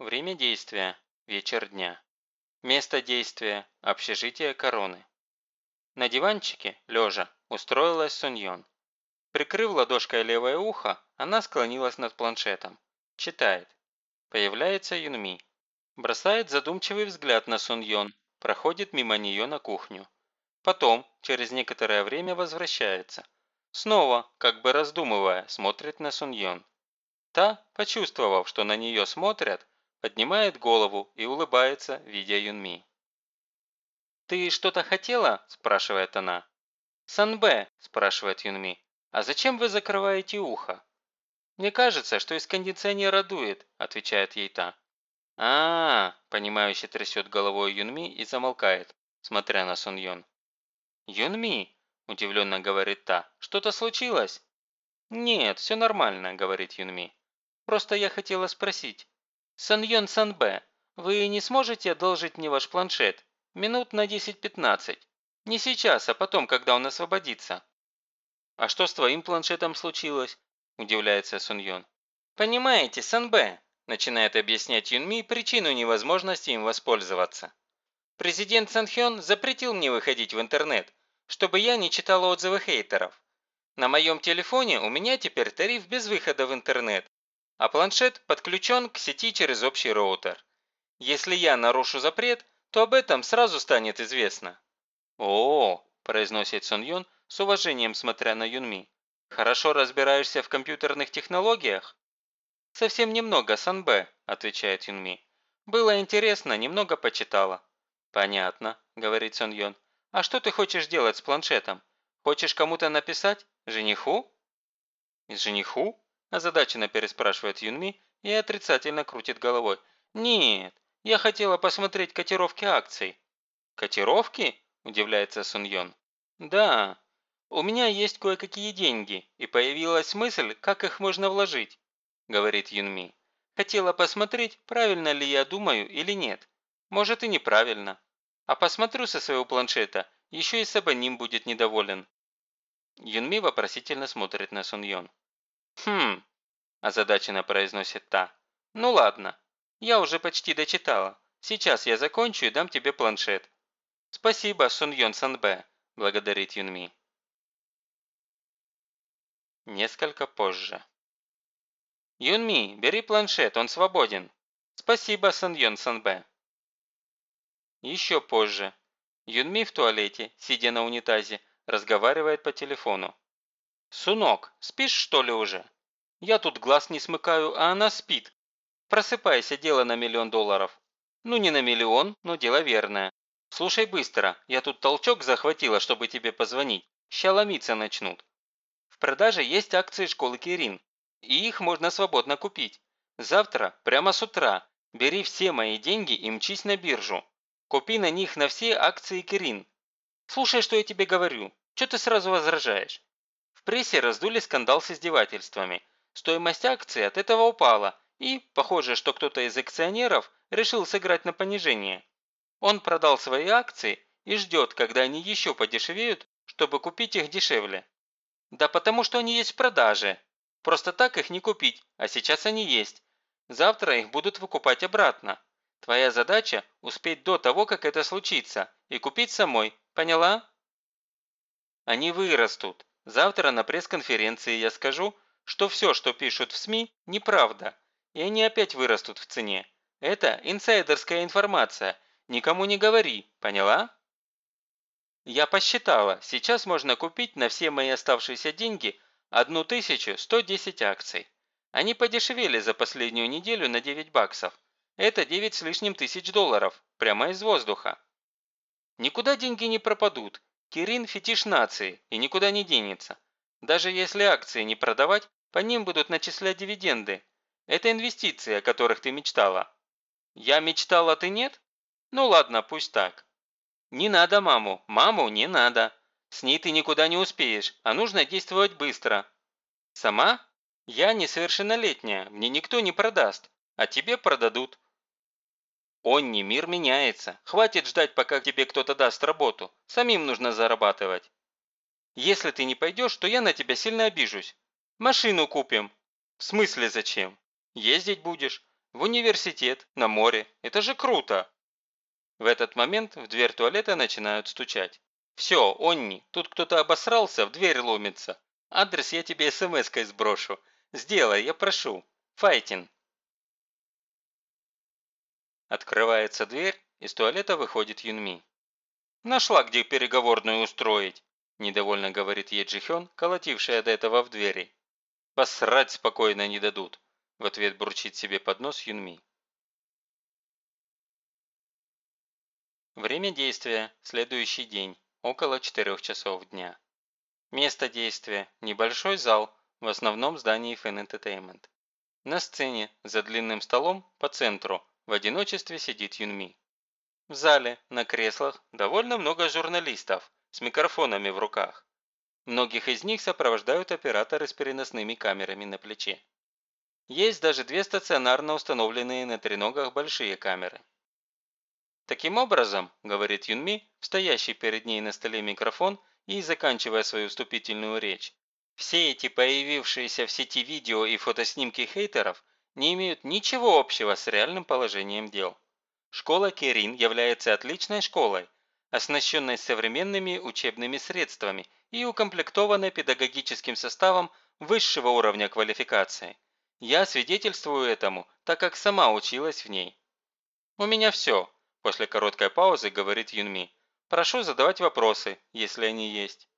Время действия – вечер дня. Место действия – общежитие короны. На диванчике, лежа, устроилась Суньон. Прикрыв ладошкой левое ухо, она склонилась над планшетом. Читает. Появляется Юнми. Бросает задумчивый взгляд на Суньон, проходит мимо нее на кухню. Потом, через некоторое время, возвращается. Снова, как бы раздумывая, смотрит на Суньон. Та, почувствовав, что на нее смотрят, поднимает голову и улыбается, видя Юнми. «Ты что-то хотела?» – спрашивает она. «Санбэ», – спрашивает Юнми, – «а зачем вы закрываете ухо?» «Мне кажется, что из кондиционера дует», – отвечает ей та. а, -а, -а понимающе трясет головой Юнми и замолкает, смотря на Суньон. «Юнми», – удивленно говорит та, – «что-то случилось?» «Нет, все нормально», – говорит Юнми. Просто я хотела спросить. Саньон Санбэ, вы не сможете одолжить мне ваш планшет? Минут на 10-15. Не сейчас, а потом, когда он освободится». «А что с твоим планшетом случилось?» – удивляется Суньон. «Понимаете, Санбэ», – начинает объяснять Юнми причину невозможности им воспользоваться. «Президент Санхён запретил мне выходить в интернет, чтобы я не читал отзывы хейтеров. На моем телефоне у меня теперь тариф без выхода в интернет, а планшет подключен к сети через общий роутер. Если я нарушу запрет, то об этом сразу станет известно. «О, -о – произносит Сон Юн с уважением смотря на Юнми. «Хорошо разбираешься в компьютерных технологиях?» «Совсем немного, Санбэ», – отвечает Юнми. «Было интересно, немного почитала». «Понятно», – говорит Сон Юн. «А что ты хочешь делать с планшетом? Хочешь кому-то написать? Жениху?» «Жениху?» Озадаченно переспрашивает Юнми и отрицательно крутит головой. «Нет, я хотела посмотреть котировки акций». «Котировки?» – удивляется Сун Йон. «Да, у меня есть кое-какие деньги, и появилась мысль, как их можно вложить», – говорит Юнми. «Хотела посмотреть, правильно ли я думаю или нет. Может и неправильно. А посмотрю со своего планшета, еще и Сабаним будет недоволен». Юнми вопросительно смотрит на Сун Йон. «Хм», – озадаченно произносит та. «Ну ладно, я уже почти дочитала. Сейчас я закончу и дам тебе планшет». «Спасибо, Сун Йон Санбэ», – благодарит Юнми. Несколько позже. «Юнми, бери планшет, он свободен». «Спасибо, Сан Йон Санбэ». Еще позже. Юнми в туалете, сидя на унитазе, разговаривает по телефону. «Сунок, спишь что ли уже? Я тут глаз не смыкаю, а она спит. Просыпайся, дело на миллион долларов. Ну не на миллион, но дело верное. Слушай быстро, я тут толчок захватила, чтобы тебе позвонить. Ща ломиться начнут. В продаже есть акции школы Кирин, и их можно свободно купить. Завтра, прямо с утра, бери все мои деньги и мчись на биржу. Купи на них на все акции Кирин. Слушай, что я тебе говорю. Что ты сразу возражаешь? Прессе раздули скандал с издевательствами. Стоимость акции от этого упала, и, похоже, что кто-то из акционеров решил сыграть на понижение. Он продал свои акции и ждет, когда они еще подешевеют, чтобы купить их дешевле. Да потому что они есть в продаже. Просто так их не купить, а сейчас они есть. Завтра их будут выкупать обратно. Твоя задача – успеть до того, как это случится, и купить самой, поняла? Они вырастут, Завтра на пресс-конференции я скажу, что все, что пишут в СМИ, неправда, и они опять вырастут в цене. Это инсайдерская информация, никому не говори, поняла? Я посчитала, сейчас можно купить на все мои оставшиеся деньги 1110 акций. Они подешевели за последнюю неделю на 9 баксов. Это 9 с лишним тысяч долларов, прямо из воздуха. Никуда деньги не пропадут, Кирин – фетиш нации и никуда не денется. Даже если акции не продавать, по ним будут начислять дивиденды. Это инвестиции, о которых ты мечтала. Я мечтала, ты нет? Ну ладно, пусть так. Не надо маму, маму не надо. С ней ты никуда не успеешь, а нужно действовать быстро. Сама? Я несовершеннолетняя, мне никто не продаст, а тебе продадут. «Онни, мир меняется. Хватит ждать, пока тебе кто-то даст работу. Самим нужно зарабатывать. Если ты не пойдешь, то я на тебя сильно обижусь. Машину купим». «В смысле зачем? Ездить будешь. В университет, на море. Это же круто!» В этот момент в дверь туалета начинают стучать. «Все, Онни, тут кто-то обосрался, в дверь ломится. Адрес я тебе смс-кой сброшу. Сделай, я прошу. Файтин!» Открывается дверь, из туалета выходит Юнми. «Нашла, где переговорную устроить», – недовольно говорит Еджихён, колотившая до этого в двери. «Посрать спокойно не дадут», – в ответ бурчит себе под нос Юнми. Время действия – следующий день, около 4 часов дня. Место действия – небольшой зал, в основном здании Fan Entertainment. На сцене, за длинным столом, по центру, в одиночестве сидит Юнми. В зале, на креслах, довольно много журналистов с микрофонами в руках. Многих из них сопровождают операторы с переносными камерами на плече. Есть даже две стационарно установленные на треногах большие камеры. Таким образом, говорит Юнми, стоящий перед ней на столе микрофон и заканчивая свою вступительную речь, все эти появившиеся в сети видео и фотоснимки хейтеров не имеют ничего общего с реальным положением дел. Школа Керин является отличной школой, оснащенной современными учебными средствами и укомплектованной педагогическим составом высшего уровня квалификации. Я свидетельствую этому, так как сама училась в ней. «У меня все», – после короткой паузы говорит Юнми. «Прошу задавать вопросы, если они есть».